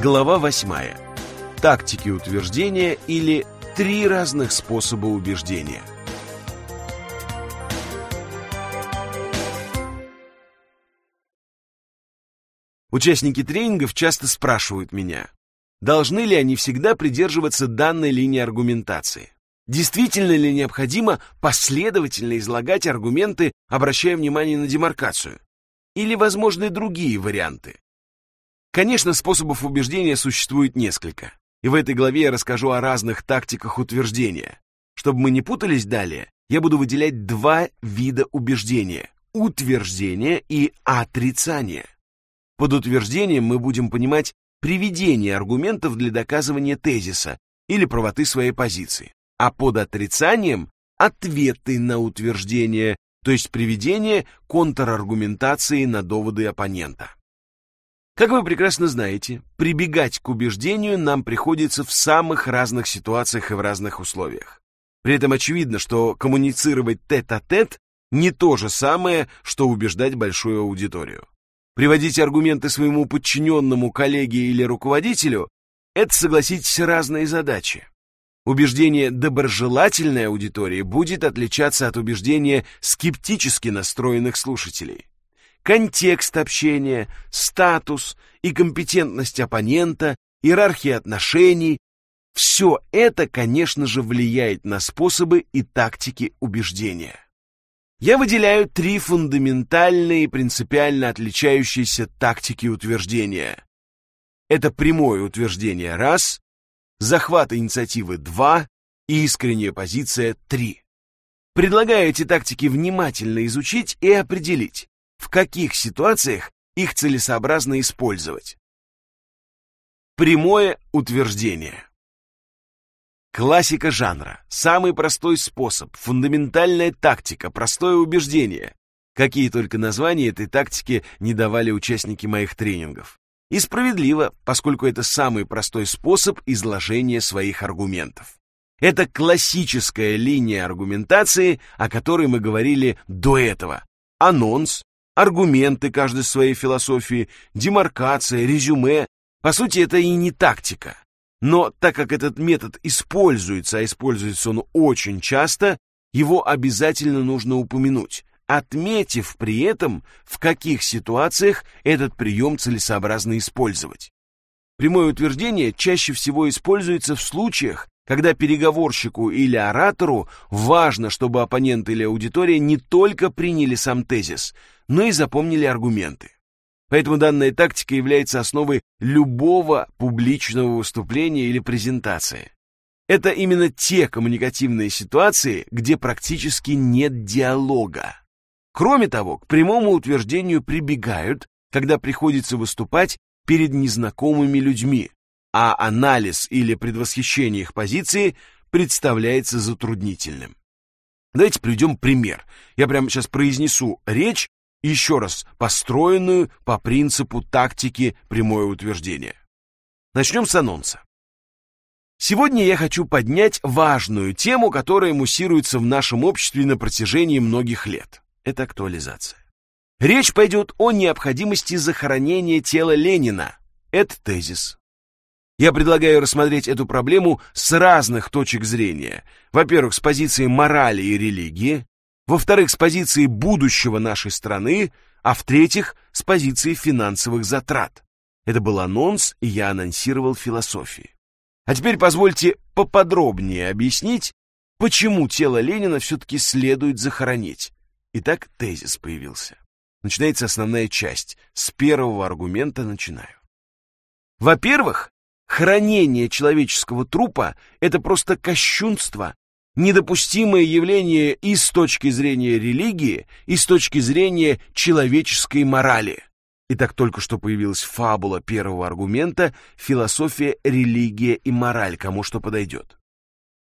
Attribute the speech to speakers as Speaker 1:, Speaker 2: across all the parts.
Speaker 1: Глава 8. Тактики утверждения или три разных способа убеждения. Участники тренингов часто спрашивают меня, должны ли они всегда придерживаться данной линии аргументации. Действительно ли необходимо последовательно излагать аргументы, обращая внимание на демаркацию? Или возможны другие варианты? Конечно, способов убеждения существует несколько, и в этой главе я расскажу о разных тактиках утверждения. Чтобы мы не путались далее, я буду выделять два вида убеждения – утверждение и отрицание. Под утверждением мы будем понимать приведение аргументов для доказывания тезиса или правоты своей позиции, а под отрицанием – ответы на утверждение, то есть приведение контраргументации на доводы оппонента. Как вы прекрасно знаете, прибегать к убеждению нам приходится в самых разных ситуациях и в разных условиях. При этом очевидно, что коммуницировать тет-а-тет -тет не то же самое, что убеждать большую аудиторию. Приводить аргументы своему подчиненному, коллеге или руководителю – это, согласитесь, разные задачи. Убеждение доброжелательной аудитории будет отличаться от убеждения скептически настроенных слушателей контекст общения, статус и компетентность оппонента, иерархия отношений – все это, конечно же, влияет на способы и тактики убеждения. Я выделяю три фундаментальные и принципиально отличающиеся тактики утверждения. Это прямое утверждение – раз, захват инициативы – два и искренняя позиция – три. Предлагаю эти тактики внимательно изучить и определить, в каких ситуациях их целесообразно использовать. Прямое утверждение. Классика жанра. Самый простой способ, фундаментальная тактика, простое убеждение. Какие только названия этой тактики не давали участники моих тренингов. И справедливо, поскольку это самый простой способ изложения своих аргументов. Это классическая линия аргументации, о которой мы говорили до этого. Анонс, аргументы каждой своей философии, демаркация, резюме. По сути, это и не тактика. Но так как этот метод используется, а используется он очень часто, его обязательно нужно упомянуть, отметив при этом, в каких ситуациях этот прием целесообразно использовать. Прямое утверждение чаще всего используется в случаях, когда переговорщику или оратору важно, чтобы оппонент или аудитория не только приняли сам тезис, но и запомнили аргументы. Поэтому данная тактика является основой любого публичного выступления или презентации. Это именно те коммуникативные ситуации, где практически нет диалога. Кроме того, к прямому утверждению прибегают, когда приходится выступать перед незнакомыми людьми, а анализ или предвосхищение их позиции представляется затруднительным. Давайте приведем пример. Я прямо сейчас произнесу речь, еще раз построенную по принципу тактики прямое утверждение. Начнем с анонса. Сегодня я хочу поднять важную тему, которая муссируется в нашем обществе на протяжении многих лет. Это актуализация. Речь пойдет о необходимости захоронения тела Ленина. Это тезис. Я предлагаю рассмотреть эту проблему с разных точек зрения. Во-первых, с позиции морали и религии, во-вторых, с позиции будущего нашей страны, а в-третьих, с позиции финансовых затрат. Это был анонс, и я анонсировал философии. А теперь позвольте поподробнее объяснить, почему тело Ленина все-таки следует захоронить. Итак, тезис появился. Начинается основная часть. С первого аргумента начинаю. Во-первых, Хранение человеческого трупа — это просто кощунство, недопустимое явление и с точки зрения религии, и с точки зрения человеческой морали. Итак, только что появилась фабула первого аргумента «Философия, религия и мораль, кому что подойдет».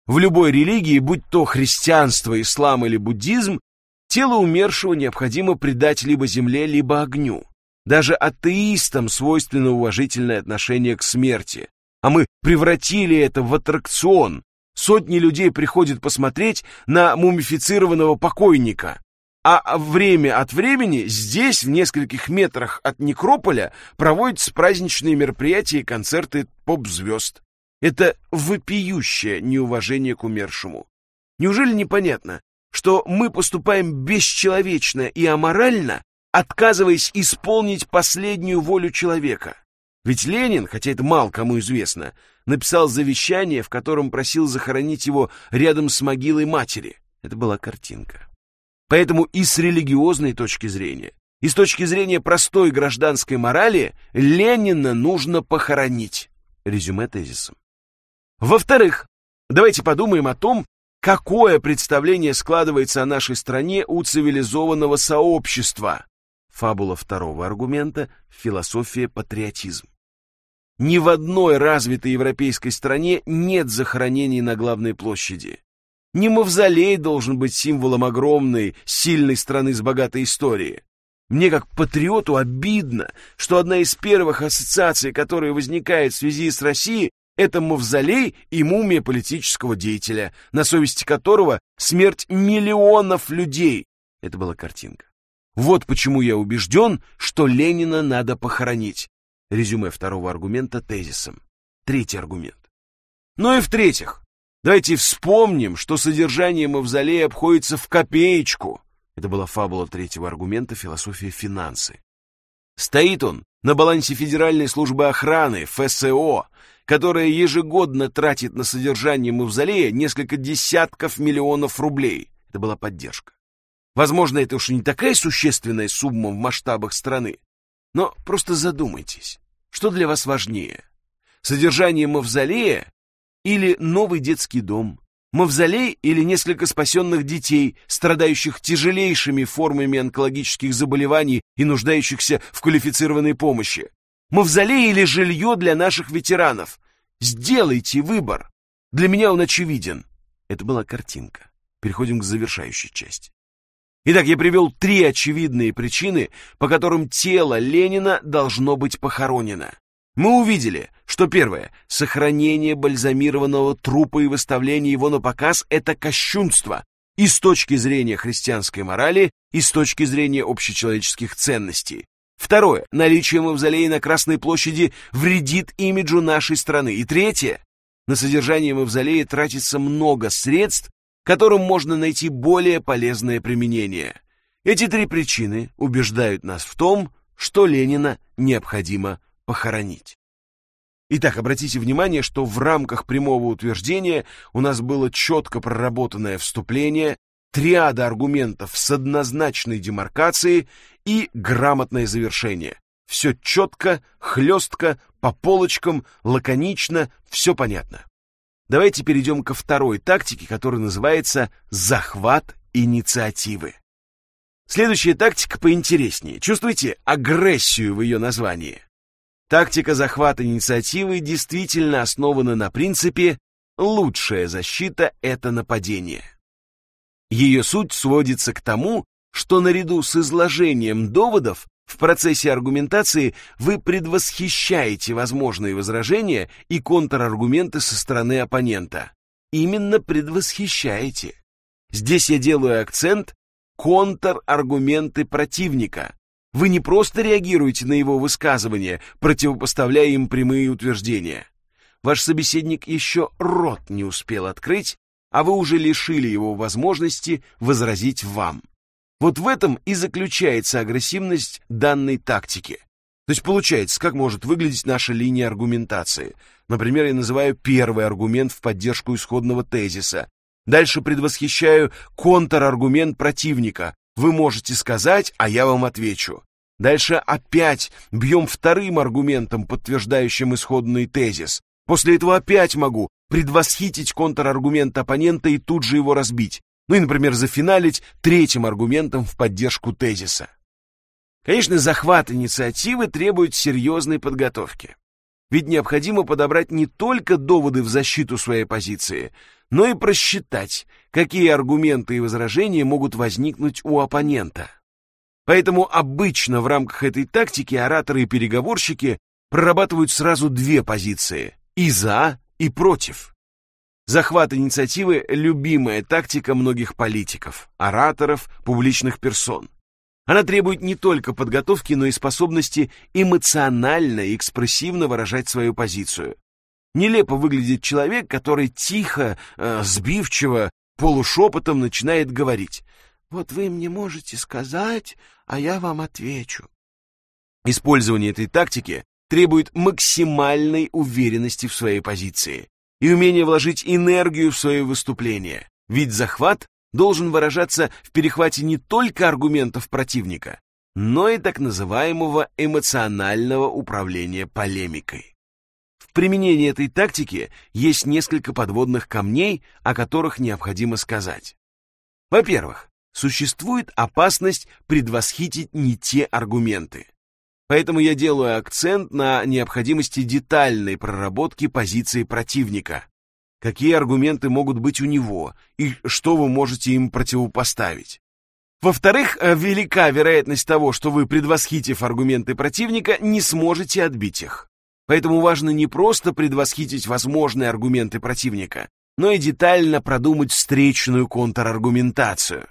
Speaker 1: В любой религии, будь то христианство, ислам или буддизм, тело умершего необходимо предать либо земле, либо огню. Даже атеистам свойственно уважительное отношение к смерти. А мы превратили это в аттракцион. Сотни людей приходят посмотреть на мумифицированного покойника. А время от времени здесь, в нескольких метрах от некрополя, проводятся праздничные мероприятия и концерты поп-звезд. Это вопиющее неуважение к умершему. Неужели непонятно, что мы поступаем бесчеловечно и аморально, отказываясь исполнить последнюю волю человека? Ведь Ленин, хотя это мало кому известно, написал завещание, в котором просил захоронить его рядом с могилой матери. Это была картинка. Поэтому и с религиозной точки зрения, и с точки зрения простой гражданской морали Ленина нужно похоронить. Резюме тезисом. Во-вторых, давайте подумаем о том, какое представление складывается о нашей стране у цивилизованного сообщества. Фабула второго аргумента – философия патриотизм. Ни в одной развитой европейской стране нет захоронений на главной площади. Не мавзолей должен быть символом огромной, сильной страны с богатой историей. Мне как патриоту обидно, что одна из первых ассоциаций, которая возникает в связи с Россией, это мавзолей и мумия политического деятеля, на совести которого смерть миллионов людей. Это была картинка. Вот почему я убежден, что Ленина надо похоронить. Резюме второго аргумента тезисом. Третий аргумент. Ну и в-третьих, Давайте вспомним, что содержание мавзолея обходится в копеечку. Это была фабула третьего аргумента философия финансы. Стоит он на балансе Федеральной службы охраны, ФСО, которая ежегодно тратит на содержание мавзолея несколько десятков миллионов рублей. Это была поддержка. Возможно, это уж не такая существенная сумма в масштабах страны, но просто задумайтесь, что для вас важнее? Содержание мавзолея или новый детский дом, мавзолей или несколько спасенных детей, страдающих тяжелейшими формами онкологических заболеваний и нуждающихся в квалифицированной помощи, мавзолей или жилье для наших ветеранов. Сделайте выбор. Для меня он очевиден. Это была картинка. Переходим к завершающей части. Итак, я привел три очевидные причины, по которым тело Ленина должно быть похоронено. Мы увидели, что первое — сохранение бальзамированного трупа и выставление его на показ — это кощунство и с точки зрения христианской морали, и с точки зрения общечеловеческих ценностей. Второе — наличие мавзолея на Красной площади вредит имиджу нашей страны. И третье — на содержание мавзолея тратится много средств, которым можно найти более полезное применение. Эти три причины убеждают нас в том, что Ленина необходимо похоронить. Итак, обратите внимание, что в рамках прямого утверждения у нас было четко проработанное вступление, триада аргументов с однозначной демаркацией и грамотное завершение. Все четко, хлестко, по полочкам, лаконично, все понятно. Давайте перейдем ко второй тактике, которая называется «захват инициативы». Следующая тактика поинтереснее. Чувствуете агрессию в ее названии? Тактика захвата инициативы действительно основана на принципе «лучшая защита – это нападение». Ее суть сводится к тому, что наряду с изложением доводов в процессе аргументации вы предвосхищаете возможные возражения и контраргументы со стороны оппонента. Именно предвосхищаете. Здесь я делаю акцент контраргументы противника, вы не просто реагируете на его высказывания, противопоставляя им прямые утверждения. Ваш собеседник еще рот не успел открыть, а вы уже лишили его возможности возразить вам. Вот в этом и заключается агрессивность данной тактики. То есть получается, как может выглядеть наша линия аргументации. Например, я называю первый аргумент в поддержку исходного тезиса. Дальше предвосхищаю контраргумент противника, вы можете сказать, а я вам отвечу. Дальше опять бьем вторым аргументом, подтверждающим исходный тезис. После этого опять могу предвосхитить контраргумент оппонента и тут же его разбить. Ну и, например, зафиналить третьим аргументом в поддержку тезиса. Конечно, захват инициативы требует серьезной подготовки. Ведь необходимо подобрать не только доводы в защиту своей позиции, но и просчитать, какие аргументы и возражения могут возникнуть у оппонента. Поэтому обычно в рамках этой тактики ораторы и переговорщики прорабатывают сразу две позиции – и за, и против. Захват инициативы – любимая тактика многих политиков, ораторов, публичных персон. Она требует не только подготовки, но и способности эмоционально и экспрессивно выражать свою позицию. Нелепо выглядит человек, который тихо, э, сбивчиво, полушепотом начинает говорить. «Вот вы мне можете сказать, а я вам отвечу». Использование этой тактики требует максимальной уверенности в своей позиции и умения вложить энергию в свое выступление, ведь захват должен выражаться в перехвате не только аргументов противника, но и так называемого эмоционального управления полемикой. В применении этой тактики есть несколько подводных камней, о которых необходимо сказать. Во-первых, существует опасность предвосхитить не те аргументы. Поэтому я делаю акцент на необходимости детальной проработки позиции противника, какие аргументы могут быть у него и что вы можете им противопоставить. Во-вторых, э, велика вероятность того, что вы, предвосхитив аргументы противника, не сможете отбить их. Поэтому важно не просто предвосхитить возможные аргументы противника, но и детально продумать встречную контраргументацию.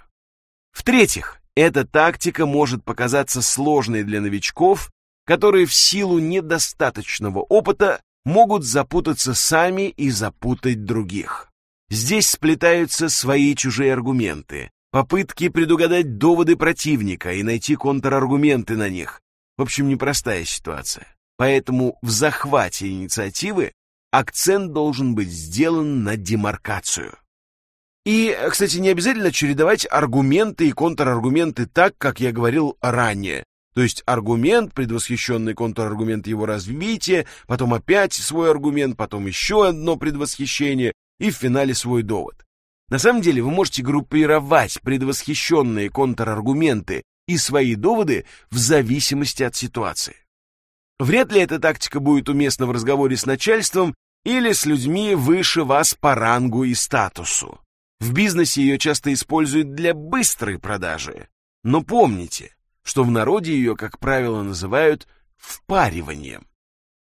Speaker 1: В-третьих, эта тактика может показаться сложной для новичков, которые в силу недостаточного опыта могут запутаться сами и запутать других. Здесь сплетаются свои чужие аргументы, попытки предугадать доводы противника и найти контраргументы на них. В общем, непростая ситуация. Поэтому в захвате инициативы акцент должен быть сделан на демаркацию. И, кстати, не обязательно чередовать аргументы и контраргументы так, как я говорил ранее. То есть аргумент, предвосхищенный контраргумент его развития, потом опять свой аргумент, потом еще одно предвосхищение и в финале свой довод. На самом деле вы можете группировать предвосхищенные контраргументы и свои доводы в зависимости от ситуации. Вряд ли эта тактика будет уместна в разговоре с начальством или с людьми выше вас по рангу и статусу. В бизнесе ее часто используют для быстрой продажи. Но помните, что в народе ее, как правило, называют впариванием.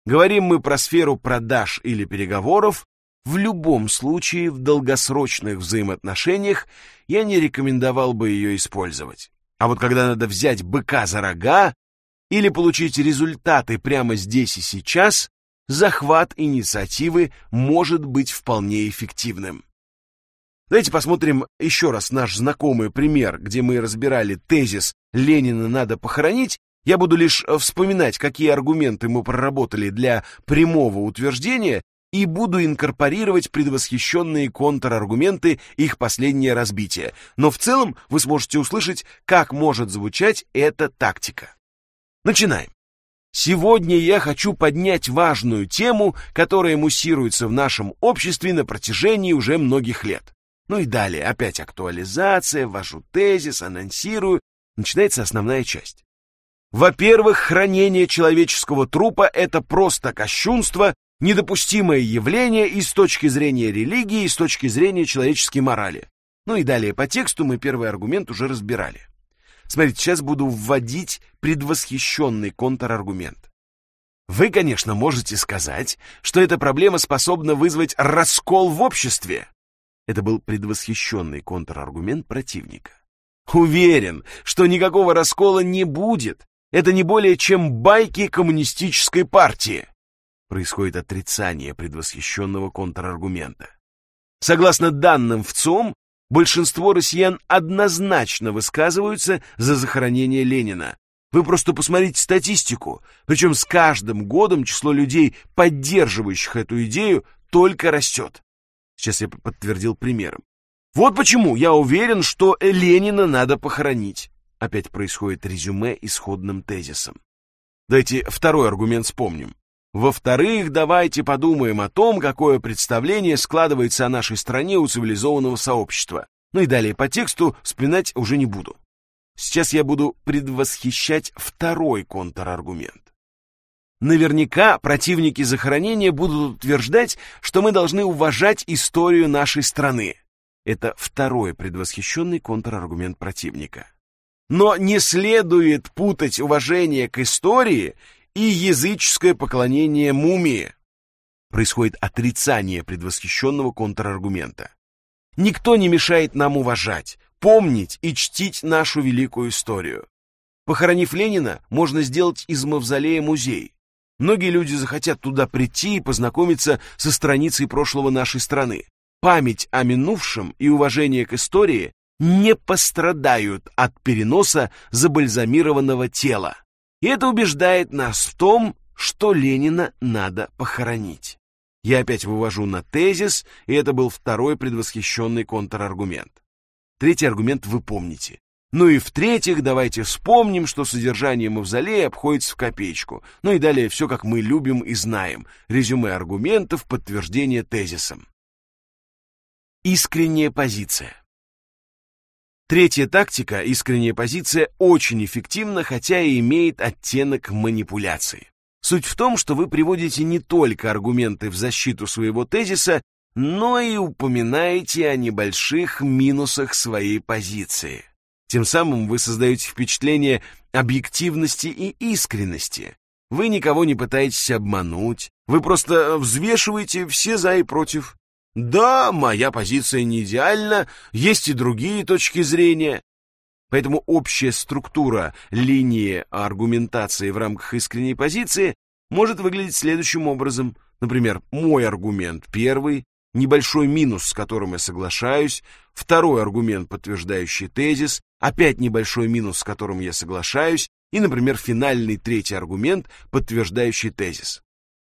Speaker 1: Говорим мы про сферу продаж или переговоров, в любом случае в долгосрочных взаимоотношениях я не рекомендовал бы ее использовать. А вот когда надо взять быка за рога или получить результаты прямо здесь и сейчас, захват инициативы может быть вполне эффективным. Давайте посмотрим еще раз наш знакомый пример, где мы разбирали тезис «Ленина надо похоронить». Я буду лишь э, вспоминать, какие аргументы мы проработали для прямого утверждения и буду инкорпорировать предвосхищенные контраргументы их последнее разбитие. Но в целом вы сможете услышать, как может звучать эта тактика. Начинаем. Сегодня я хочу поднять важную тему, которая муссируется в нашем обществе на протяжении уже многих лет. Ну и далее опять актуализация, ввожу тезис, анонсирую. Начинается основная часть. Во-первых, хранение человеческого трупа — это просто кощунство, недопустимое явление и с точки зрения религии, и с точки зрения человеческой морали. Ну и далее по тексту мы первый аргумент уже разбирали. Смотрите, сейчас буду вводить предвосхищенный контраргумент. Вы, конечно, можете сказать, что эта проблема способна вызвать раскол в обществе, это был предвосхищенный контраргумент противника. Уверен, что никакого раскола не будет. Это не более чем байки коммунистической партии. Происходит отрицание предвосхищенного контраргумента. Согласно данным в большинство россиян однозначно высказываются за захоронение Ленина. Вы просто посмотрите статистику. Причем с каждым годом число людей, поддерживающих эту идею, только растет. Сейчас я подтвердил примером. Вот почему я уверен, что Ленина надо похоронить. Опять происходит резюме исходным тезисом. Давайте второй аргумент вспомним. Во-вторых, давайте подумаем о том, какое представление складывается о нашей стране у цивилизованного сообщества. Ну и далее по тексту вспоминать уже не буду. Сейчас я буду предвосхищать второй контраргумент. Наверняка противники захоронения будут утверждать, что мы должны уважать историю нашей страны. Это второй предвосхищенный контраргумент противника. Но не следует путать уважение к истории и языческое поклонение мумии. происходит отрицание предвосхищенного контраргумента. Никто не мешает нам уважать, помнить и чтить нашу великую историю. Похоронив Ленина, можно сделать из мавзолея музей. Многие люди захотят туда прийти и познакомиться со страницей прошлого нашей страны. Память о минувшем и уважение к истории не пострадают от переноса забальзамированного тела. И это убеждает нас в том, что Ленина надо похоронить. Я опять вывожу на тезис, и это был второй предвосхищенный контраргумент. Третий аргумент вы помните. Ну и в-третьих, давайте вспомним, что содержание мавзолея обходится в копеечку. Ну и далее все, как мы любим и знаем. Резюме аргументов, подтверждение тезисом. Искренняя позиция. Третья тактика, искренняя позиция, очень эффективна, хотя и имеет оттенок манипуляции. Суть в том, что вы приводите не только аргументы в защиту своего тезиса, но и упоминаете о небольших минусах своей позиции. Тем самым вы создаете впечатление объективности и искренности. Вы никого не пытаетесь обмануть, вы просто взвешиваете все за и против. Да, моя позиция не идеальна, есть и другие точки зрения. Поэтому общая структура линии аргументации в рамках искренней позиции может выглядеть следующим образом. Например, мой аргумент первый, небольшой минус, с которым я соглашаюсь, второй аргумент, подтверждающий тезис, опять небольшой минус, с которым я соглашаюсь, и, например, финальный третий аргумент, подтверждающий тезис.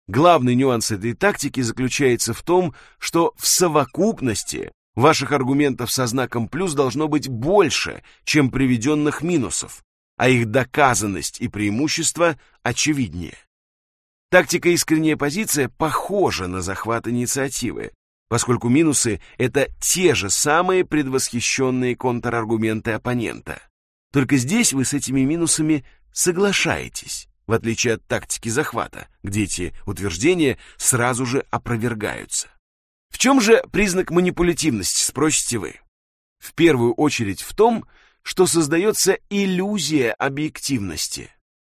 Speaker 1: Главный нюанс этой тактики заключается в том, что в совокупности ваших аргументов со знаком плюс должно быть больше, чем приведенных минусов, а их доказанность и преимущество очевиднее. Тактика искренняя позиция похожа на захват инициативы, поскольку минусы — это те же самые предвосхищенные контраргументы оппонента. Только здесь вы с этими минусами соглашаетесь, в отличие от тактики захвата, где эти утверждения сразу же опровергаются. В чем же признак манипулятивности, спросите вы? В первую очередь в том, что создается иллюзия объективности.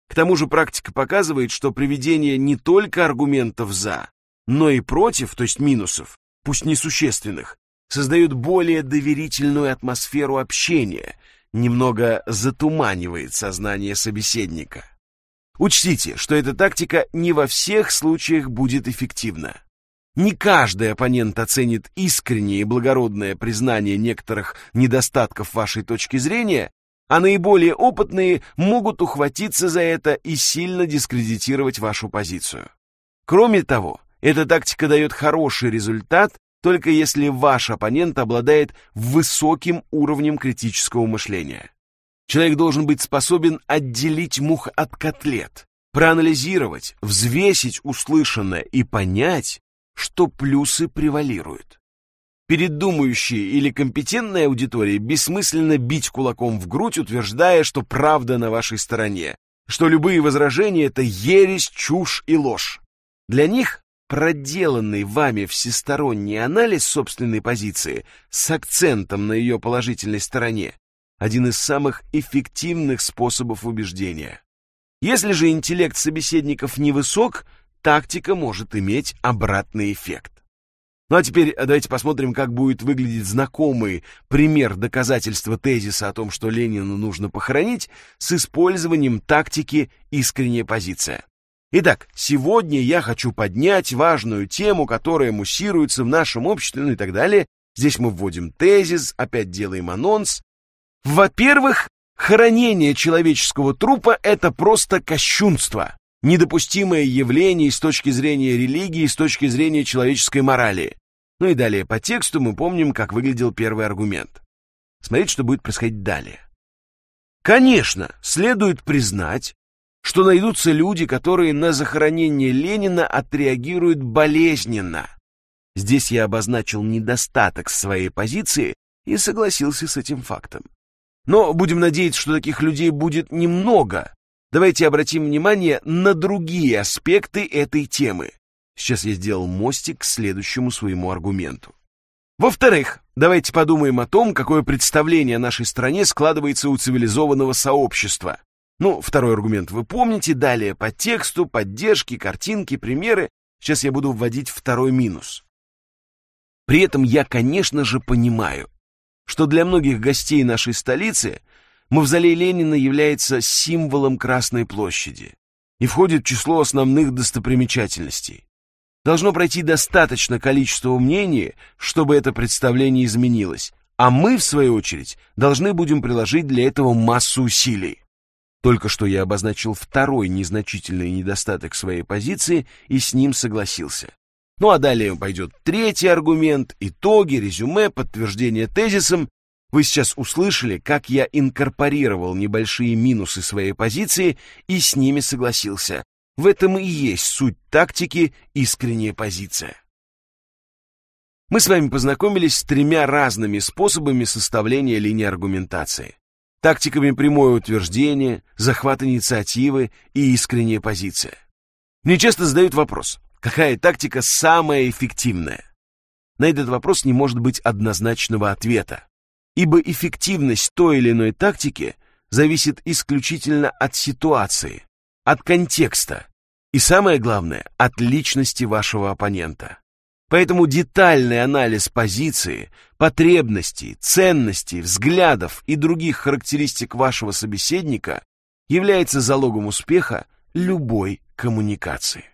Speaker 1: К тому же практика показывает, что приведение не только аргументов «за», но и против, то есть минусов, пусть несущественных, создают более доверительную атмосферу общения, немного затуманивает сознание собеседника. Учтите, что эта тактика не во всех случаях будет эффективна. Не каждый оппонент оценит искреннее и благородное признание некоторых недостатков вашей точки зрения, а наиболее опытные могут ухватиться за это и сильно дискредитировать вашу позицию. Кроме того, эта тактика дает хороший результат, только если ваш оппонент обладает высоким уровнем критического мышления. Человек должен быть способен отделить мух от котлет, проанализировать, взвесить услышанное и понять, что плюсы превалируют. Перед думающей или компетентной аудиторией бессмысленно бить кулаком в грудь, утверждая, что правда на вашей стороне, что любые возражения — это ересь, чушь и ложь. Для них проделанный вами всесторонний анализ собственной позиции с акцентом на ее положительной стороне один из самых эффективных способов убеждения. Если же интеллект собеседников невысок, тактика может иметь обратный эффект. Ну а теперь давайте посмотрим, как будет выглядеть знакомый пример доказательства тезиса о том, что Ленина нужно похоронить, с использованием тактики «искренняя позиция». Итак, сегодня я хочу поднять важную тему, которая муссируется в нашем обществе, ну и так далее. Здесь мы вводим тезис, опять делаем анонс. Во-первых, хоронение человеческого трупа — это просто кощунство недопустимое явление с точки зрения религии, с точки зрения человеческой морали. Ну и далее по тексту мы помним, как выглядел первый аргумент. Смотрите, что будет происходить далее. Конечно, следует признать, что найдутся люди, которые на захоронение Ленина отреагируют болезненно. Здесь я обозначил недостаток своей позиции и согласился с этим фактом. Но будем надеяться, что таких людей будет немного, Давайте обратим внимание на другие аспекты этой темы. Сейчас я сделал мостик к следующему своему аргументу. Во-вторых, давайте подумаем о том, какое представление о нашей стране складывается у цивилизованного сообщества. Ну, второй аргумент вы помните, далее по тексту, поддержки, картинки, примеры. Сейчас я буду вводить второй минус. При этом я, конечно же, понимаю, что для многих гостей нашей столицы мавзолей Ленина является символом Красной площади и входит в число основных достопримечательностей. Должно пройти достаточно количества мнений, чтобы это представление изменилось, а мы, в свою очередь, должны будем приложить для этого массу усилий. Только что я обозначил второй незначительный недостаток своей позиции и с ним согласился. Ну а далее пойдет третий аргумент, итоги, резюме, подтверждение тезисом. Вы сейчас услышали, как я инкорпорировал небольшие минусы своей позиции и с ними согласился. В этом и есть суть тактики «искренняя позиция». Мы с вами познакомились с тремя разными способами составления линии аргументации. Тактиками прямое утверждение, захват инициативы и искренняя позиция. Мне часто задают вопрос, какая тактика самая эффективная? На этот вопрос не может быть однозначного ответа, ибо эффективность той или иной тактики зависит исключительно от ситуации, от контекста и, самое главное, от личности вашего оппонента. Поэтому детальный анализ позиции, потребностей, ценностей, взглядов и других характеристик вашего собеседника является залогом успеха любой коммуникации.